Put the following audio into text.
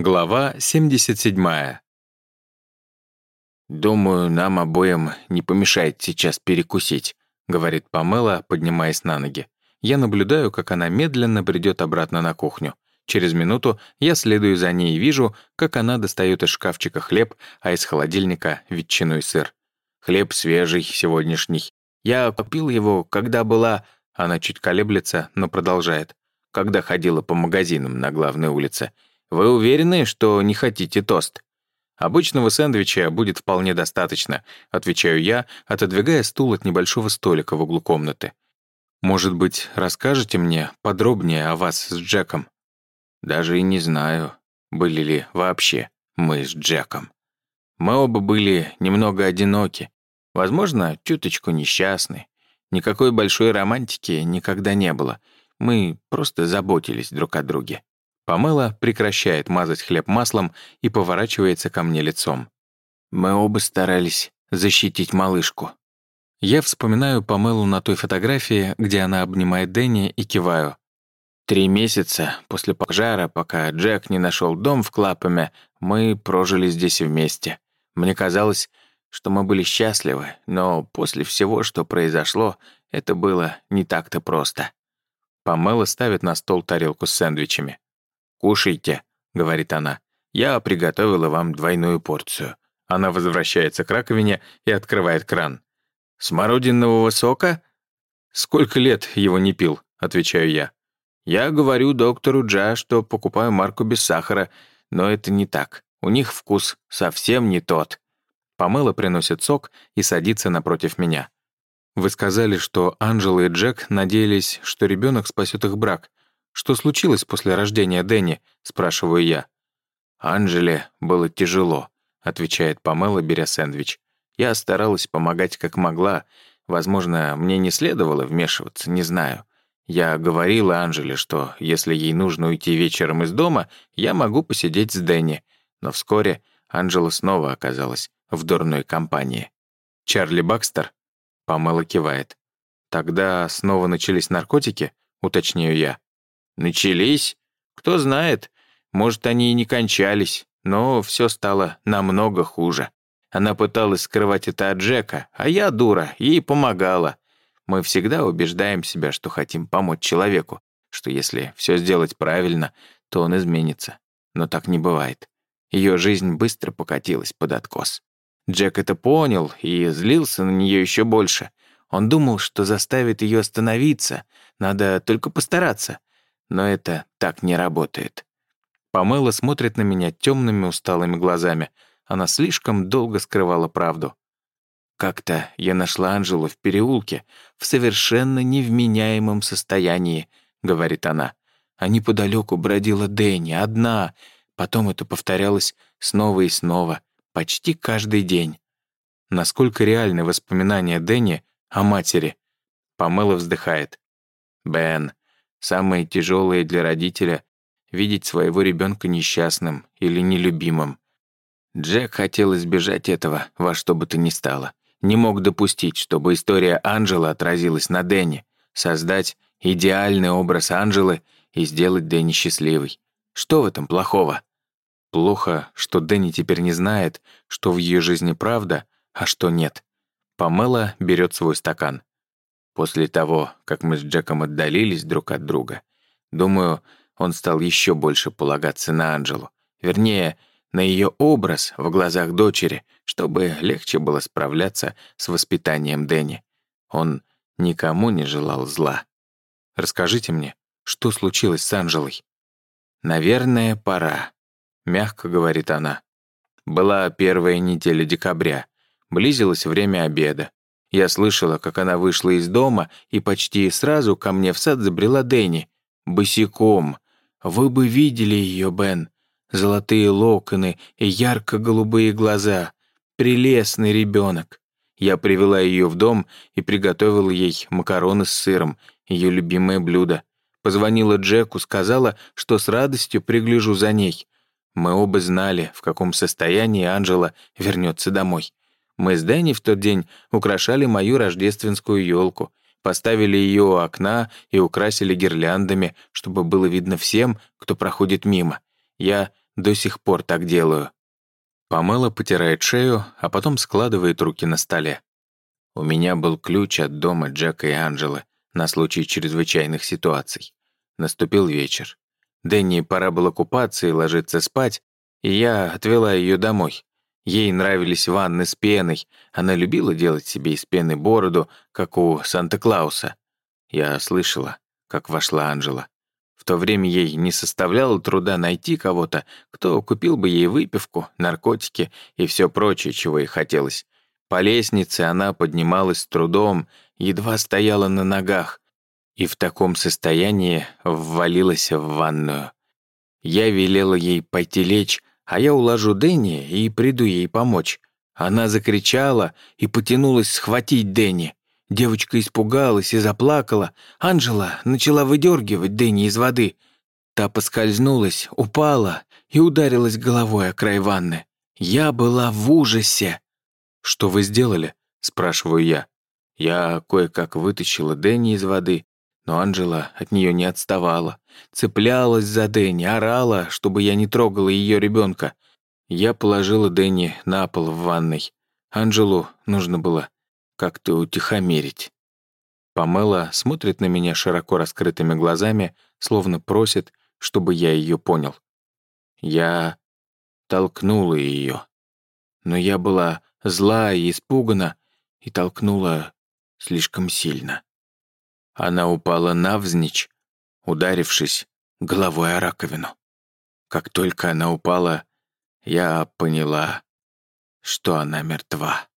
Глава 77. «Думаю, нам обоим не помешает сейчас перекусить», — говорит Памела, поднимаясь на ноги. Я наблюдаю, как она медленно бредет обратно на кухню. Через минуту я следую за ней и вижу, как она достает из шкафчика хлеб, а из холодильника — ветчину и сыр. Хлеб свежий, сегодняшний. Я купил его, когда была... Она чуть колеблется, но продолжает. Когда ходила по магазинам на главной улице — вы уверены, что не хотите тост? Обычного сэндвича будет вполне достаточно, отвечаю я, отодвигая стул от небольшого столика в углу комнаты. Может быть, расскажете мне подробнее о вас с Джеком? Даже и не знаю, были ли вообще мы с Джеком. Мы оба были немного одиноки, возможно, чуточку несчастны. Никакой большой романтики никогда не было. Мы просто заботились друг о друге. Памела прекращает мазать хлеб маслом и поворачивается ко мне лицом. Мы оба старались защитить малышку. Я вспоминаю Памелу на той фотографии, где она обнимает Дэнни и киваю. Три месяца после пожара, пока Джек не нашел дом в Клапаме, мы прожили здесь вместе. Мне казалось, что мы были счастливы, но после всего, что произошло, это было не так-то просто. Памела ставит на стол тарелку с сэндвичами. «Кушайте», — говорит она. «Я приготовила вам двойную порцию». Она возвращается к раковине и открывает кран. «Смородинового сока?» «Сколько лет его не пил?» — отвечаю я. «Я говорю доктору Джа, что покупаю марку без сахара, но это не так. У них вкус совсем не тот». Помыла приносит сок и садится напротив меня. «Вы сказали, что Анжела и Джек надеялись, что ребенок спасет их брак. «Что случилось после рождения Дэнни?» — спрашиваю я. «Анжеле было тяжело», — отвечает Памела, беря сэндвич. «Я старалась помогать как могла. Возможно, мне не следовало вмешиваться, не знаю. Я говорила Анжеле, что если ей нужно уйти вечером из дома, я могу посидеть с Дэнни. Но вскоре Анжела снова оказалась в дурной компании. «Чарли Бакстер?» Памела кивает. «Тогда снова начались наркотики?» — уточняю я. Начались? Кто знает, может, они и не кончались, но все стало намного хуже. Она пыталась скрывать это от Джека, а я, дура, ей помогала. Мы всегда убеждаем себя, что хотим помочь человеку, что если все сделать правильно, то он изменится. Но так не бывает. Ее жизнь быстро покатилась под откос. Джек это понял и злился на нее еще больше. Он думал, что заставит ее остановиться, надо только постараться. Но это так не работает. Памела смотрит на меня темными усталыми глазами. Она слишком долго скрывала правду. Как-то я нашла Анжелу в переулке в совершенно невменяемом состоянии, говорит она. А неподалеку бродила Дэнни, одна. Потом это повторялось снова и снова, почти каждый день. Насколько реальны воспоминания Дэнни о матери? Памела вздыхает. «Бен, Самое тяжелое для родителя — видеть своего ребенка несчастным или нелюбимым. Джек хотел избежать этого во что бы то ни стало. Не мог допустить, чтобы история Анжелы отразилась на Дэнни, создать идеальный образ Анжелы и сделать Дэнни счастливой. Что в этом плохого? Плохо, что Дэнни теперь не знает, что в ее жизни правда, а что нет. Памела берет свой стакан. После того, как мы с Джеком отдалились друг от друга, думаю, он стал еще больше полагаться на Анжелу. Вернее, на ее образ в глазах дочери, чтобы легче было справляться с воспитанием Дэнни. Он никому не желал зла. «Расскажите мне, что случилось с Анжелой?» «Наверное, пора», — мягко говорит она. Была первая неделя декабря. Близилось время обеда. Я слышала, как она вышла из дома, и почти сразу ко мне в сад забрела Дэнни. Босиком. Вы бы видели ее, Бен. Золотые локоны и ярко-голубые глаза. Прелестный ребенок. Я привела ее в дом и приготовила ей макароны с сыром, ее любимое блюдо. Позвонила Джеку, сказала, что с радостью пригляжу за ней. Мы оба знали, в каком состоянии Анжела вернется домой. Мы с Дэнни в тот день украшали мою рождественскую елку, поставили ее у окна и украсили гирляндами, чтобы было видно всем, кто проходит мимо. Я До сих пор так делаю». Помыла потирает шею, а потом складывает руки на столе. У меня был ключ от дома Джека и Анджелы на случай чрезвычайных ситуаций. Наступил вечер. Дэнни пора было купаться и ложиться спать, и я отвела ее домой. Ей нравились ванны с пеной, она любила делать себе из пены бороду, как у Санта-Клауса. Я слышала, как вошла Анжела. В то время ей не составляло труда найти кого-то, кто купил бы ей выпивку, наркотики и все прочее, чего ей хотелось. По лестнице она поднималась с трудом, едва стояла на ногах, и в таком состоянии ввалилась в ванную. Я велела ей пойти лечь, а я уложу Дэнни и приду ей помочь. Она закричала и потянулась схватить Дэнни. Девочка испугалась и заплакала. Анжела начала выдергивать Дэнни из воды. Та поскользнулась, упала и ударилась головой о край ванны. Я была в ужасе. «Что вы сделали?» — спрашиваю я. Я кое-как вытащила Дэнни из воды, но Анжела от нее не отставала. Цеплялась за Дэнни, орала, чтобы я не трогала ее ребенка. Я положила Дэнни на пол в ванной. Анжелу нужно было как-то утихомирить. Памела смотрит на меня широко раскрытыми глазами, словно просит, чтобы я ее понял. Я толкнула ее. Но я была зла и испугана, и толкнула слишком сильно. Она упала навзничь, ударившись головой о раковину. Как только она упала, я поняла, что она мертва.